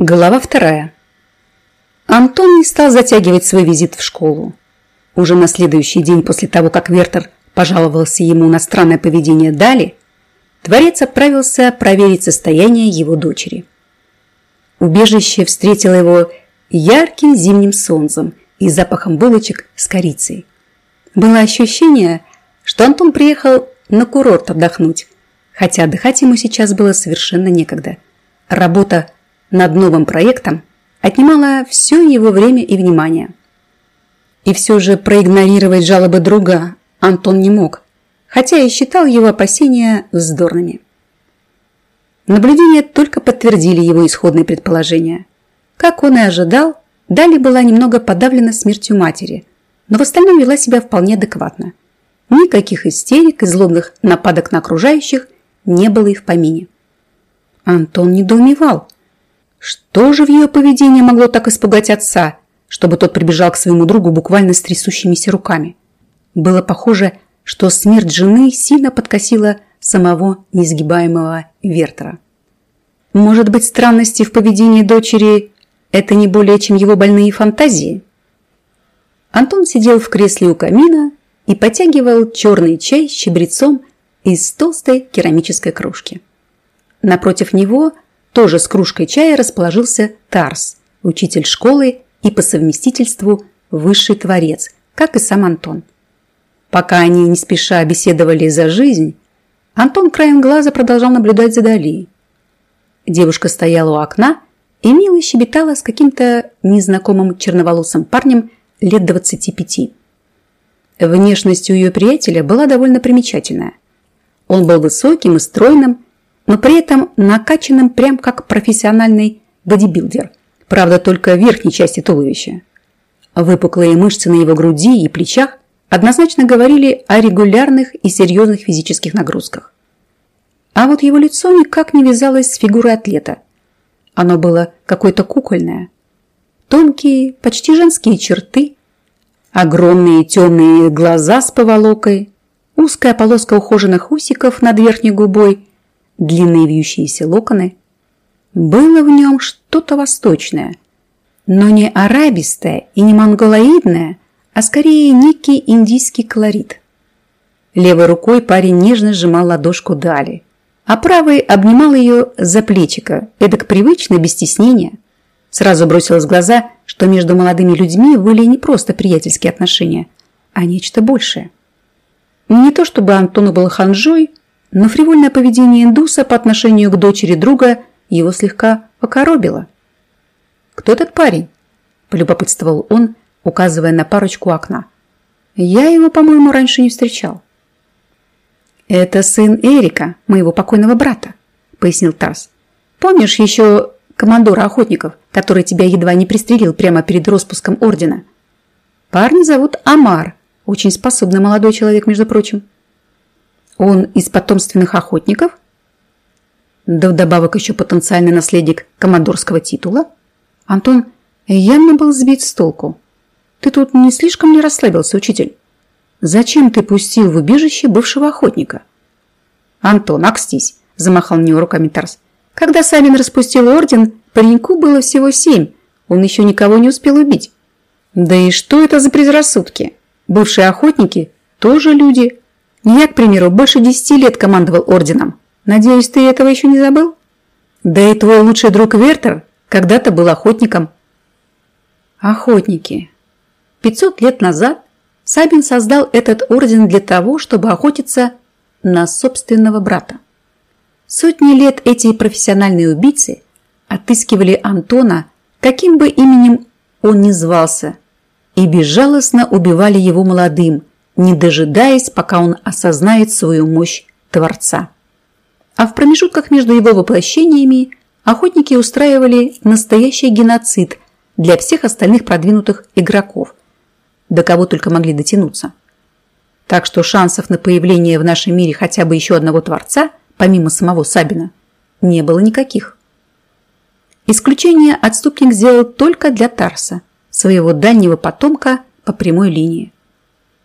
Глава вторая. Антон не стал затягивать свой визит в школу. Уже на следующий день после того, как Вертер пожаловался ему на странное поведение Дали, творец отправился проверить состояние его дочери. Убежище встретило его ярким зимним солнцем и запахом булочек с корицей. Было ощущение, что Антон приехал на курорт отдохнуть, хотя отдыхать ему сейчас было совершенно некогда. Работа над новым проектом отнимала все его время и внимание. И все же проигнорировать жалобы друга Антон не мог, хотя и считал его опасения вздорными. Наблюдения только подтвердили его исходные предположения. Как он и ожидал, Дали была немного подавлена смертью матери, но в остальном вела себя вполне адекватно. Никаких истерик и злобных нападок на окружающих не было и в помине. Антон недоумевал – что же в ее поведении могло так испугать отца, чтобы тот прибежал к своему другу буквально с трясущимися руками? Было похоже, что смерть жены сильно подкосила самого несгибаемого Вертера. Может быть, странности в поведении дочери – это не более чем его больные фантазии? Антон сидел в кресле у камина и потягивал черный чай с чабрецом из толстой керамической кружки. Напротив него – тоже с кружкой чая расположился Тарс, учитель школы и по совместительству высший творец, как и сам Антон. Пока они не спеша беседовали за жизнь, Антон краем глаза продолжал наблюдать за Дали. Девушка стояла у окна и мило щебетала с каким-то незнакомым черноволосым парнем лет 25. Внешность у ее приятеля была довольно примечательная. Он был высоким и стройным, но при этом накачанным прям как профессиональный бодибилдер. Правда, только в верхней части туловища. Выпуклые мышцы на его груди и плечах однозначно говорили о регулярных и серьезных физических нагрузках. А вот его лицо никак не вязалось с фигурой атлета. Оно было какое-то кукольное. Тонкие, почти женские черты, огромные темные глаза с поволокой, узкая полоска ухоженных усиков над верхней губой – длинные вьющиеся локоны. Было в нем что-то восточное, но не арабистое и не монголоидное, а скорее некий индийский колорит. Левой рукой парень нежно сжимал ладошку Дали, а правой обнимал ее за плечико, эдак привычно, без стеснения. Сразу бросилось в глаза, что между молодыми людьми были не просто приятельские отношения, а нечто большее. Не то чтобы Антону был ханжой, но фривольное поведение индуса по отношению к дочери друга его слегка покоробило. «Кто этот парень?» – полюбопытствовал он, указывая на парочку окна. «Я его, по-моему, раньше не встречал». «Это сын Эрика, моего покойного брата», – пояснил Тарс. «Помнишь еще командора охотников, который тебя едва не пристрелил прямо перед распуском ордена? Парня зовут Амар, очень способный молодой человек, между прочим». Он из потомственных охотников? Да вдобавок еще потенциальный наследник командорского титула? Антон явно был сбит с толку. Ты тут не слишком ли расслабился, учитель? Зачем ты пустил в убежище бывшего охотника? Антон, акстись, замахал мне руками Тарс. Когда Савин распустил орден, пареньку было всего семь. Он еще никого не успел убить. Да и что это за предрассудки? Бывшие охотники тоже люди, я, к примеру, больше десяти лет командовал орденом. Надеюсь, ты этого еще не забыл? Да и твой лучший друг Вертер когда-то был охотником. Охотники. Пятьсот лет назад Сабин создал этот орден для того, чтобы охотиться на собственного брата. Сотни лет эти профессиональные убийцы отыскивали Антона, каким бы именем он ни звался, и безжалостно убивали его молодым – не дожидаясь, пока он осознает свою мощь Творца. А в промежутках между его воплощениями охотники устраивали настоящий геноцид для всех остальных продвинутых игроков, до кого только могли дотянуться. Так что шансов на появление в нашем мире хотя бы еще одного Творца, помимо самого Сабина, не было никаких. Исключение отступник сделал только для Тарса, своего дальнего потомка по прямой линии.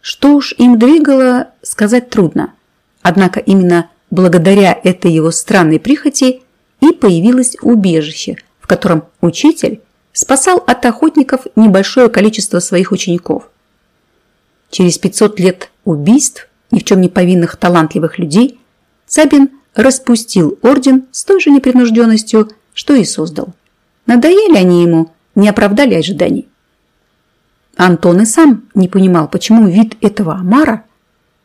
Что уж им двигало, сказать трудно. Однако именно благодаря этой его странной прихоти и появилось убежище, в котором учитель спасал от охотников небольшое количество своих учеников. Через 500 лет убийств ни в чем не повинных талантливых людей Цабин распустил орден с той же непринужденностью, что и создал. Надоели они ему, не оправдали ожиданий. Антон и сам не понимал, почему вид этого омара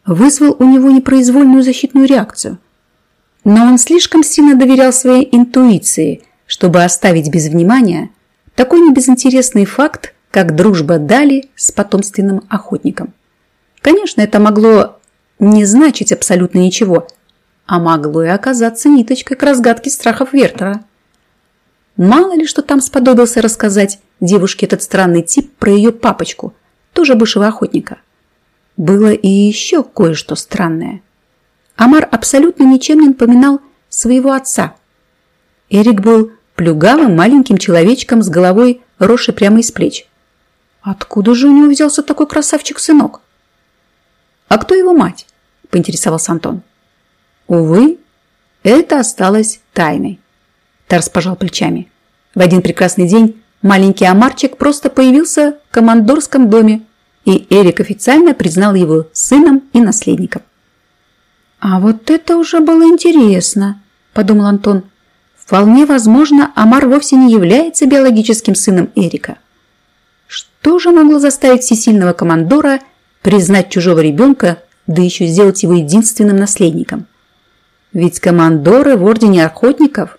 вызвал у него непроизвольную защитную реакцию. Но он слишком сильно доверял своей интуиции, чтобы оставить без внимания такой небезынтересный факт, как дружба Дали с потомственным охотником. Конечно, это могло не значить абсолютно ничего, а могло и оказаться ниточкой к разгадке страхов Вертера. Мало ли, что там сподобился рассказать девушке этот странный тип про ее папочку, тоже бывшего охотника. Было и еще кое-что странное. Амар абсолютно ничем не напоминал своего отца. Эрик был плюгавым маленьким человечком с головой, росшей прямо из плеч. Откуда же у него взялся такой красавчик-сынок? А кто его мать? Поинтересовался Антон. Увы, это осталось тайной. Тарс пожал плечами. В один прекрасный день маленький Амарчик просто появился в командорском доме, и Эрик официально признал его сыном и наследником. «А вот это уже было интересно», – подумал Антон. «Вполне возможно, Амар вовсе не является биологическим сыном Эрика. Что же могло заставить всесильного командора признать чужого ребенка, да еще сделать его единственным наследником? Ведь командоры в Ордене Охотников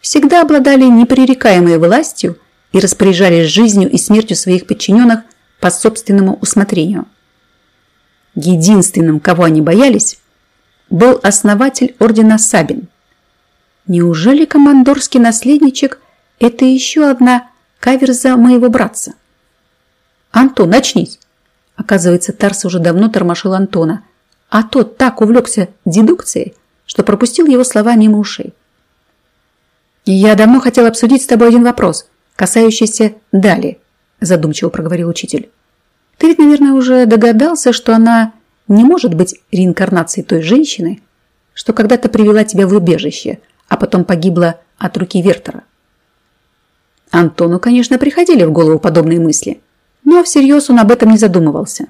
всегда обладали непререкаемой властью и распоряжались жизнью и смертью своих подчиненных по собственному усмотрению. Единственным, кого они боялись, был основатель ордена Сабин. Неужели командорский наследничек – это еще одна каверза моего братца? Антон, очнись! Оказывается, Тарс уже давно тормошил Антона, а тот так увлекся дедукцией, что пропустил его слова мимо ушей. «Я давно хотел обсудить с тобой один вопрос, касающийся Дали», задумчиво проговорил учитель. «Ты ведь, наверное, уже догадался, что она не может быть реинкарнацией той женщины, что когда-то привела тебя в убежище, а потом погибла от руки Вертера». Антону, конечно, приходили в голову подобные мысли, но всерьез он об этом не задумывался.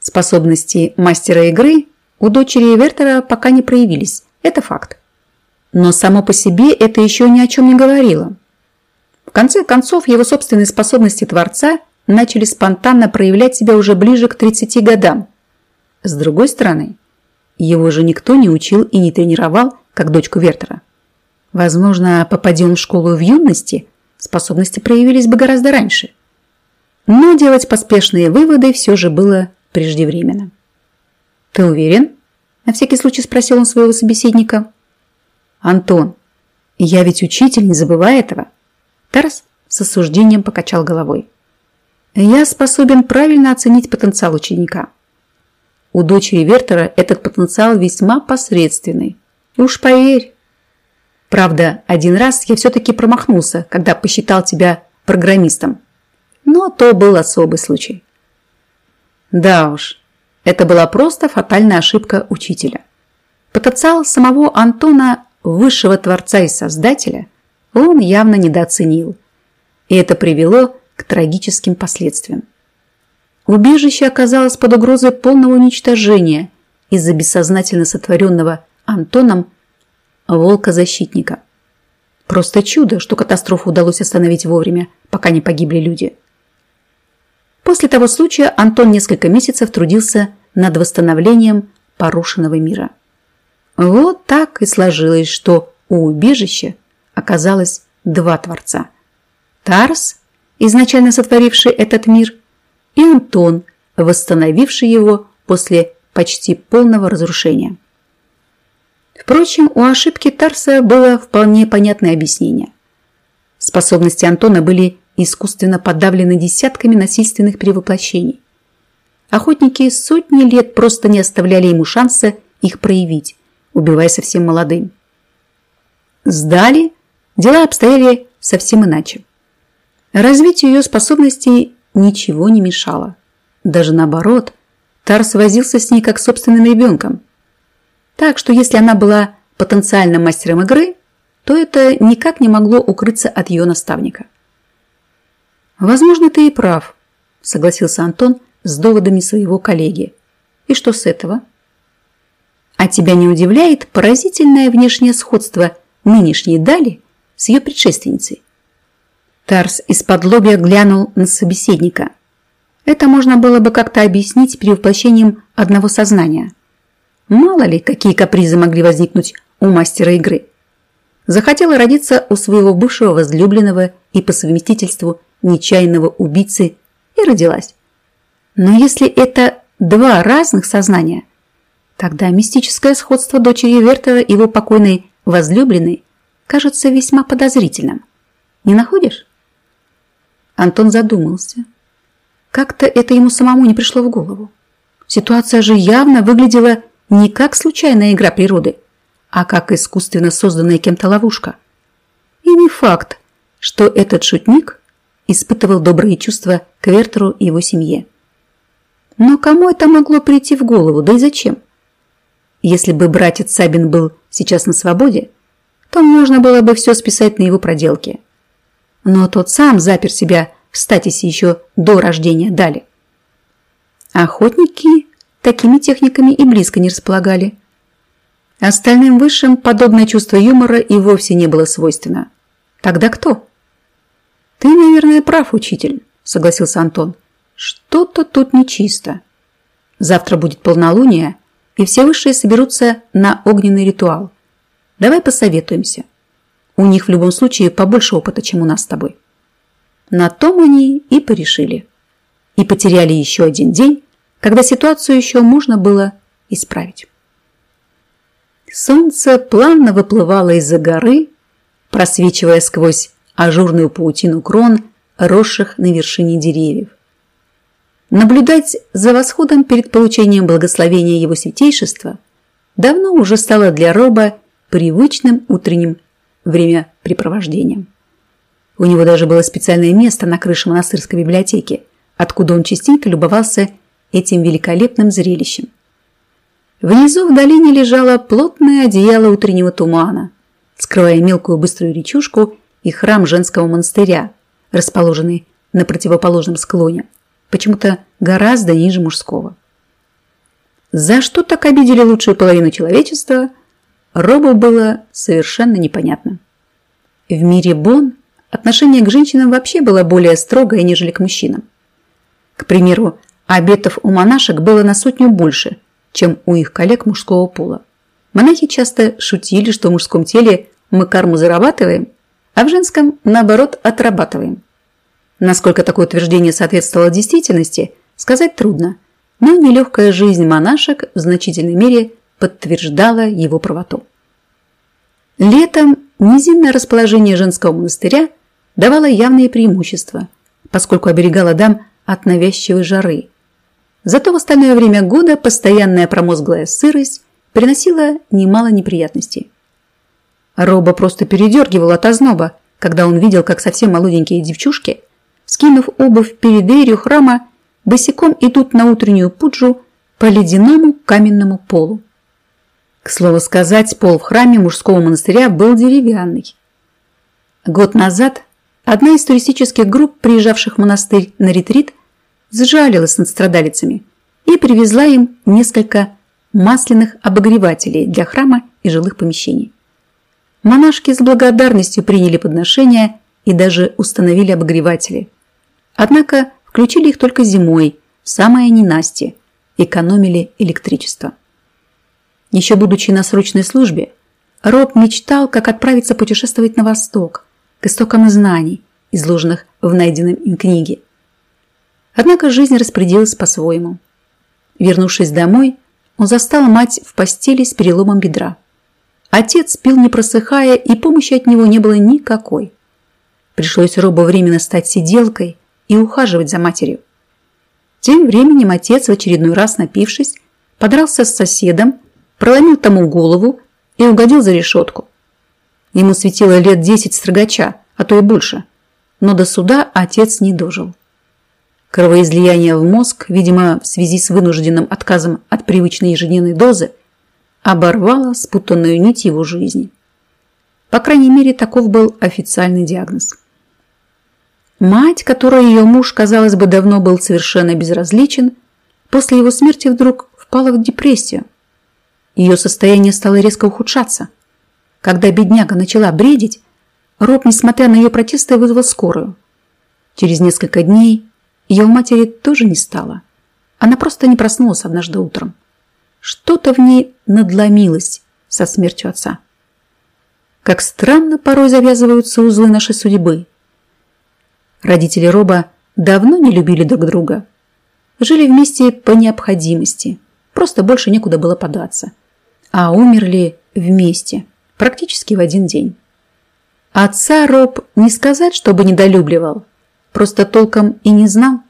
Способности мастера игры у дочери Вертера пока не проявились, это факт. Но само по себе это еще ни о чем не говорило. Конце концов, его собственные способности Творца начали спонтанно проявлять себя уже ближе к 30 годам. С другой стороны, его же никто не учил и не тренировал, как дочку Вертера. Возможно, попадя он в школу в юности, способности проявились бы гораздо раньше. Но делать поспешные выводы все же было преждевременно. «Ты уверен?» – на всякий случай спросил он своего собеседника. «Антон, я ведь учитель, не забывай этого!» Тарас с осуждением покачал головой. «Я способен правильно оценить потенциал ученика. У дочери Вертера этот потенциал весьма посредственный. Уж поверь. Правда, один раз я все-таки промахнулся, когда посчитал тебя программистом. Но то был особый случай. Да уж, это была просто фатальная ошибка учителя. Потенциал самого Антона высшего Творца и Создателя он явно недооценил. И это привело к трагическим последствиям. Убежище оказалось под угрозой полного уничтожения из-за бессознательно сотворенного Антоном волка-защитника. Просто чудо, что катастрофу удалось остановить вовремя, пока не погибли люди. После того случая Антон несколько месяцев трудился над восстановлением порушенного мира. Вот так и сложилось, что у убежища оказалось два Творца. Тарс, изначально сотворивший этот мир, и Антон, восстановивший его после почти полного разрушения. Впрочем, у ошибки Тарса было вполне понятное объяснение. Способности Антона были искусственно подавлены десятками насильственных перевоплощений. Охотники сотни лет просто не оставляли ему шанса их проявить, убивая совсем молодым. Сдали, дела обстояли совсем иначе. Развитию ее способностей ничего не мешало. Даже наоборот, Тарс возился с ней как собственным ребенком. Так что если она была потенциальным мастером игры, то это никак не могло укрыться от ее наставника. «Возможно, ты и прав», – согласился Антон с доводами своего коллеги. «И что с этого?» «А тебя не удивляет поразительное внешнее сходство нынешней Дали с ее предшественницей?» Тарс из-под лобья глянул на собеседника. Это можно было бы как-то объяснить перевоплощением одного сознания. Мало ли, какие капризы могли возникнуть у мастера игры. Захотела родиться у своего бывшего возлюбленного и по совместительству нечаянного убийцы и родилась. Но если это два разных сознания, тогда мистическое сходство дочери Вертера и его покойной возлюбленной кажется весьма подозрительным. Не находишь? Антон задумался. Как-то это ему самому не пришло в голову. Ситуация же явно выглядела не как случайная игра природы, а как искусственно созданная кем-то ловушка. И не факт, что этот шутник испытывал добрые чувства к Вертеру и его семье. Но кому это могло прийти в голову, да и зачем? Если бы братец Сабин был сейчас на свободе, то можно было бы все списать на его проделки – но тот сам запер себя в статисе еще до рождения Дали. Охотники такими техниками и близко не располагали. Остальным высшим подобное чувство юмора и вовсе не было свойственно. Тогда кто? Ты, наверное, прав, учитель, согласился Антон. Что-то тут нечисто. Завтра будет полнолуние, и все высшие соберутся на огненный ритуал. Давай посоветуемся. У них в любом случае побольше опыта, чем у нас с тобой. На том они и порешили. И потеряли еще один день, когда ситуацию еще можно было исправить. Солнце плавно выплывало из-за горы, просвечивая сквозь ажурную паутину крон, росших на вершине деревьев. Наблюдать за восходом перед получением благословения его святейшества давно уже стало для Роба привычным утренним времяпрепровождением. У него даже было специальное место на крыше монастырской библиотеки, откуда он частенько любовался этим великолепным зрелищем. Внизу в долине лежало плотное одеяло утреннего тумана, скрывая мелкую быструю речушку и храм женского монастыря, расположенный на противоположном склоне, почему-то гораздо ниже мужского. За что так обидели лучшую половину человечества – Робу было совершенно непонятно. В мире Бон отношение к женщинам вообще было более строгое, нежели к мужчинам. К примеру, обетов у монашек было на сотню больше, чем у их коллег мужского пола. Монахи часто шутили, что в мужском теле мы карму зарабатываем, а в женском, наоборот, отрабатываем. Насколько такое утверждение соответствовало действительности, сказать трудно, но нелегкая жизнь монашек в значительной мере – подтверждала его правоту. Летом низинное расположение женского монастыря давало явные преимущества, поскольку оберегало дам от навязчивой жары. Зато в остальное время года постоянная промозглая сырость приносила немало неприятностей. Роба просто передергивал от озноба, когда он видел, как совсем молоденькие девчушки, скинув обувь перед дверью храма, босиком идут на утреннюю пуджу по ледяному каменному полу. К слову сказать, пол в храме мужского монастыря был деревянный. Год назад одна из туристических групп, приезжавших в монастырь на ретрит, сжалилась над страдалицами и привезла им несколько масляных обогревателей для храма и жилых помещений. Монашки с благодарностью приняли подношения и даже установили обогреватели. Однако включили их только зимой, в самое ненастье, экономили электричество. Еще будучи на срочной службе, Роб мечтал, как отправиться путешествовать на восток, к истокам знаний, изложенных в найденном им книге. Однако жизнь распорядилась по-своему. Вернувшись домой, он застал мать в постели с переломом бедра. Отец пил не просыхая, и помощи от него не было никакой. Пришлось Робу временно стать сиделкой и ухаживать за матерью. Тем временем отец, в очередной раз напившись, подрался с соседом проломил тому голову и угодил за решетку. Ему светило лет десять строгача, а то и больше, но до суда отец не дожил. Кровоизлияние в мозг, видимо, в связи с вынужденным отказом от привычной ежедневной дозы, оборвало спутанную нить его жизни. По крайней мере, таков был официальный диагноз. Мать, которой ее муж, казалось бы, давно был совершенно безразличен, после его смерти вдруг впала в депрессию. Ее состояние стало резко ухудшаться. Когда бедняга начала бредить, Роб, несмотря на ее протесты, вызвал скорую. Через несколько дней ее матери тоже не стало. Она просто не проснулась однажды утром. Что-то в ней надломилось со смертью отца. Как странно порой завязываются узлы нашей судьбы. Родители Роба давно не любили друг друга. Жили вместе по необходимости. Просто больше некуда было податься. А умерли вместе. Практически в один день. Отца Роб не сказать, чтобы недолюбливал. Просто толком и не знал.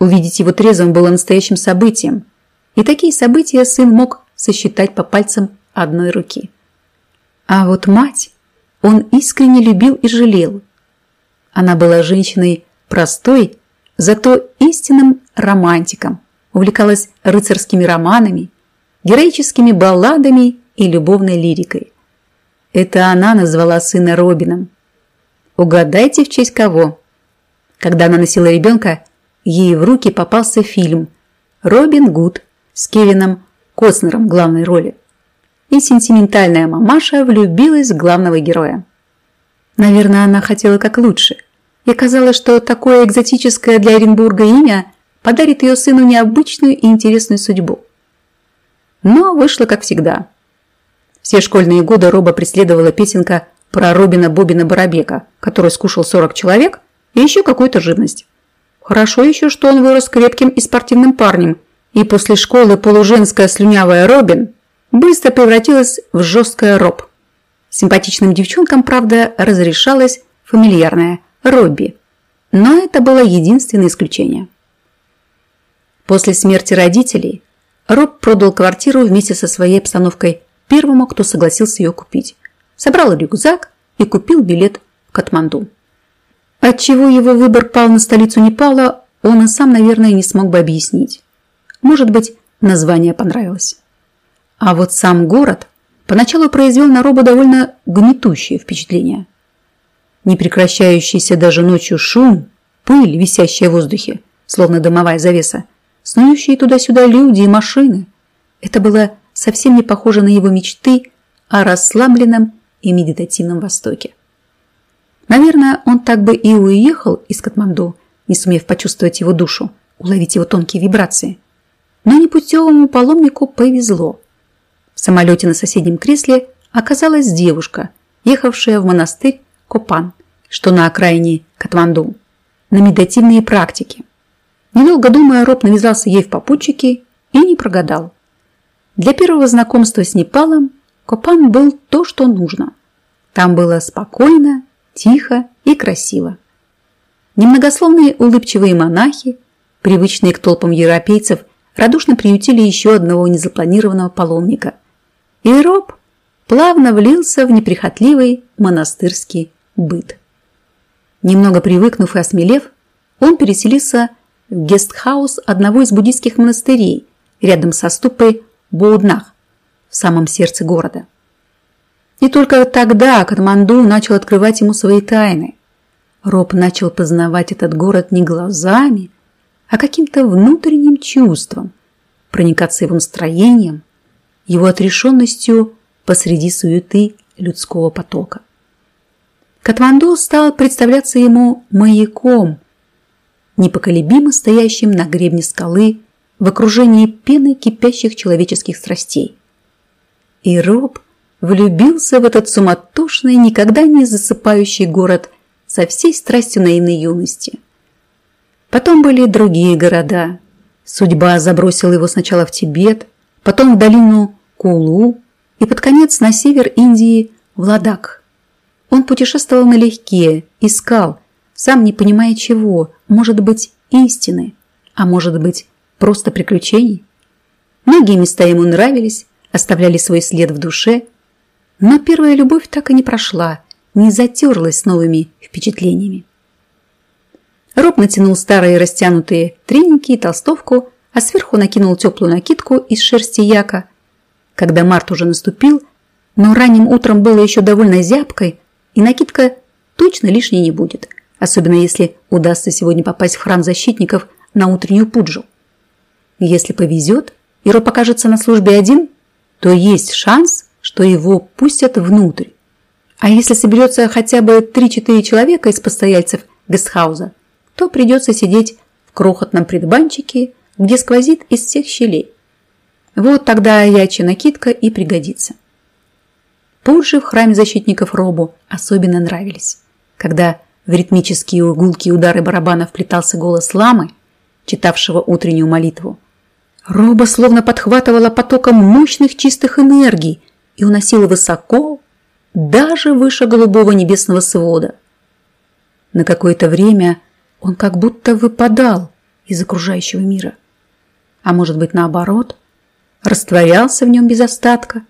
Увидеть его трезвым было настоящим событием. И такие события сын мог сосчитать по пальцам одной руки. А вот мать он искренне любил и жалел. Она была женщиной простой, зато истинным романтиком, увлекалась рыцарскими романами, героическими балладами и любовной лирикой. Это она назвала сына Робином. Угадайте, в честь кого? Когда она носила ребенка, ей в руки попался фильм «Робин Гуд» с Кевином Костнером в главной роли и сентиментальная мамаша влюбилась в главного героя. Наверное, она хотела как лучше. И казалось, что такое экзотическое для Оренбурга имя подарит ее сыну необычную и интересную судьбу. Но вышло как всегда. Все школьные годы Роба преследовала песенка про Робина Бобина Барабека, который скушал 40 человек и еще какую-то живность. Хорошо еще, что он вырос крепким и спортивным парнем, и после школы полуженская слюнявая Робин быстро превратилась в жесткое роб. Симпатичным девчонкам, правда, разрешалось фамильярное Робби. Но это было единственное исключение. После смерти родителей Роб продал квартиру вместе со своей обстановкой первому, кто согласился ее купить. Собрал рюкзак и купил билет в Катманду. Отчего его выбор пал на столицу Непала, он и сам, наверное, не смог бы объяснить. Может быть, название понравилось. А вот сам город поначалу произвел на Роба довольно гнетущее впечатление. Непрекращающийся даже ночью шум, пыль, висящая в воздухе, словно дымовая завеса, снующие туда-сюда люди и машины. Это было совсем не похоже на его мечты о расслабленном и медитативном Востоке. Наверное, он так бы и уехал из Катманду, не сумев почувствовать его душу, уловить его тонкие вибрации. Но непутевому паломнику повезло. В самолете на соседнем кресле оказалась девушка, ехавшая в монастырь Копан, что на окраине Катманду, на медитативные практики. Недолго думая, Роб навязался ей в попутчики и не прогадал. Для первого знакомства с Непалом Копан был то, что нужно. Там было спокойно, тихо и красиво. Немногословные улыбчивые монахи, привычные к толпам европейцев, радушно приютили еще одного незапланированного паломника – и Роб плавно влился в неприхотливый монастырский быт. Немного привыкнув и осмелев, он переселился в гестхаус одного из буддийских монастырей рядом со ступой Боуднах в самом сердце города. И только тогда Катманду начал открывать ему свои тайны. Роб начал познавать этот город не глазами, а каким-то внутренним чувством, проникаться его настроением, его отрешенностью посреди суеты людского потока. Катманду стал представляться ему маяком, непоколебимо стоящим на гребне скалы в окружении пены кипящих человеческих страстей. И Роб влюбился в этот суматошный, никогда не засыпающий город со всей страстью наивной юности. Потом были другие города. Судьба забросила его сначала в Тибет, потом в долину Кулу и под конец на север Индии в Ладак. Он путешествовал налегке, искал, сам не понимая чего, может быть, истины, а может быть, просто приключений. Многие места ему нравились, оставляли свой след в душе, но первая любовь так и не прошла, не затерлась с новыми впечатлениями. Роб натянул старые растянутые треники и толстовку, а сверху накинул теплую накидку из шерсти яка. Когда март уже наступил, но ранним утром было еще довольно зябкой, и накидка точно лишней не будет, особенно если удастся сегодня попасть в храм защитников на утреннюю пуджу. Если повезет, и Роб окажется на службе один, то есть шанс, что его пустят внутрь. А если соберется хотя бы 3-4 человека из постояльцев гестхауза, то придется сидеть в крохотном предбанчике, где сквозит из всех щелей. Вот тогда ячья накидка и пригодится. Позже в храме защитников Робу особенно нравились, когда в ритмические гулкие удары барабана вплетался голос ламы, читавшего утреннюю молитву. Роба словно подхватывала потоком мощных чистых энергий и уносила высоко, даже выше голубого небесного свода. На какое-то время он как будто выпадал из окружающего мира. А может быть наоборот, растворялся в нем без остатка.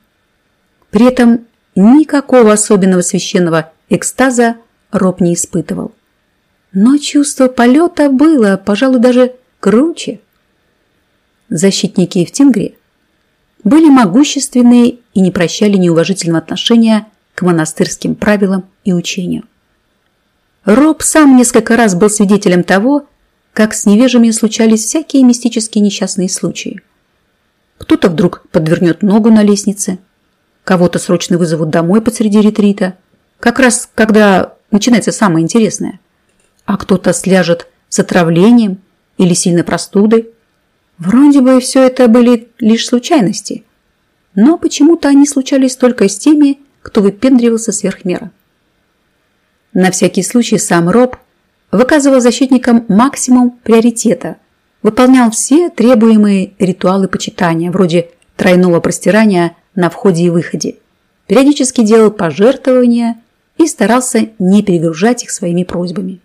При этом никакого особенного священного экстаза Роб не испытывал. Но чувство полета было, пожалуй, даже круче. Защитники в Тингре были могущественные и не прощали неуважительного отношения к монастырским правилам и учению. Роб сам несколько раз был свидетелем того, как с невежами случались всякие мистические несчастные случаи. Кто-то вдруг подвернет ногу на лестнице, кого-то срочно вызовут домой посреди ретрита, как раз когда начинается самое интересное, а кто-то сляжет с отравлением или сильной простудой. Вроде бы все это были лишь случайности, но почему-то они случались только с теми, кто выпендривался сверх меры. На всякий случай сам Роб выказывал защитникам максимум приоритета, выполнял все требуемые ритуалы почитания, вроде тройного простирания на входе и выходе, периодически делал пожертвования и старался не перегружать их своими просьбами.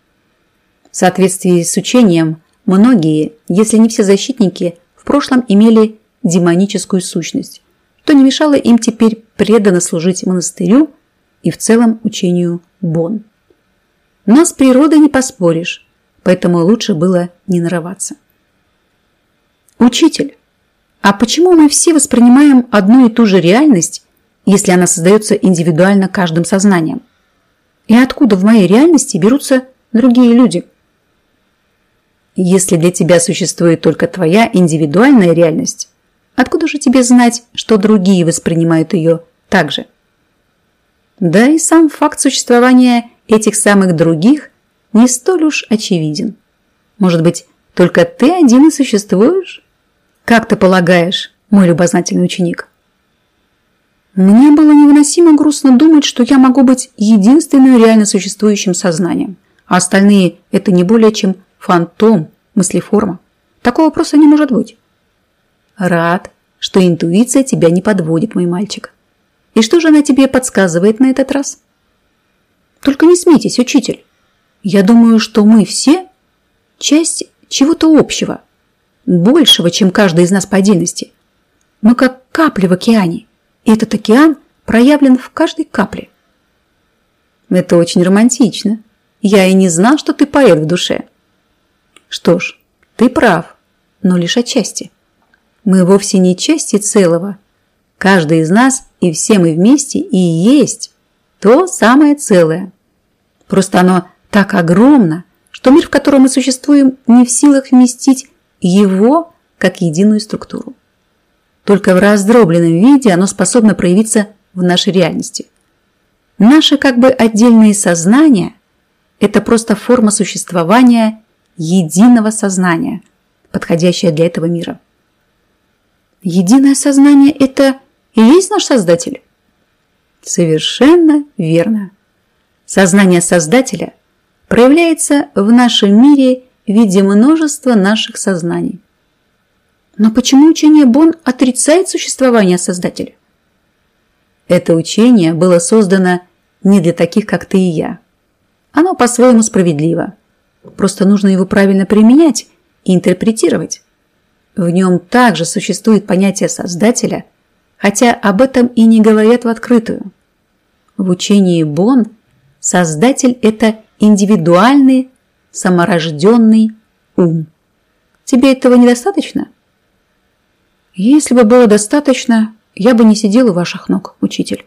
В соответствии с учением, многие, если не все защитники, в прошлом имели демоническую сущность, что не мешало им теперь преданно служить монастырю и в целом учению Бон. Но с природой не поспоришь, поэтому лучше было не нарываться. Учитель, а почему мы все воспринимаем одну и ту же реальность, если она создается индивидуально каждым сознанием? И откуда в моей реальности берутся другие люди? Если для тебя существует только твоя индивидуальная реальность, Откуда же тебе знать, что другие воспринимают ее так же? Да и сам факт существования этих самых других не столь уж очевиден. Может быть, только ты один и существуешь? Как ты полагаешь, мой любознательный ученик? Мне было невыносимо грустно думать, что я могу быть единственным реально существующим сознанием, а остальные – это не более чем фантом, мыслеформа. Такого просто не может быть. Рад, что интуиция тебя не подводит, мой мальчик. И что же она тебе подсказывает на этот раз? Только не смейтесь, учитель. Я думаю, что мы все часть чего-то общего, большего, чем каждый из нас по отдельности. Мы как капли в океане, и этот океан проявлен в каждой капле. Это очень романтично. Я и не знал, что ты поэт в душе. Что ж, ты прав, но лишь отчасти. Мы вовсе не части целого. Каждый из нас и все мы вместе и есть то самое целое. Просто оно так огромно, что мир, в котором мы существуем, не в силах вместить его как единую структуру. Только в раздробленном виде оно способно проявиться в нашей реальности. Наше как бы отдельное сознание – это просто форма существования единого сознания, подходящая для этого мира. Единое сознание – это и есть наш Создатель? Совершенно верно. Сознание Создателя проявляется в нашем мире в виде множества наших сознаний. Но почему учение Бон отрицает существование Создателя? Это учение было создано не для таких, как ты и я. Оно по-своему справедливо. Просто нужно его правильно применять и интерпретировать. В нем также существует понятие Создателя, хотя об этом и не говорят в открытую. В учении Бон Создатель – это индивидуальный, саморожденный ум. Тебе этого недостаточно? Если бы было достаточно, я бы не сидел у ваших ног, учитель.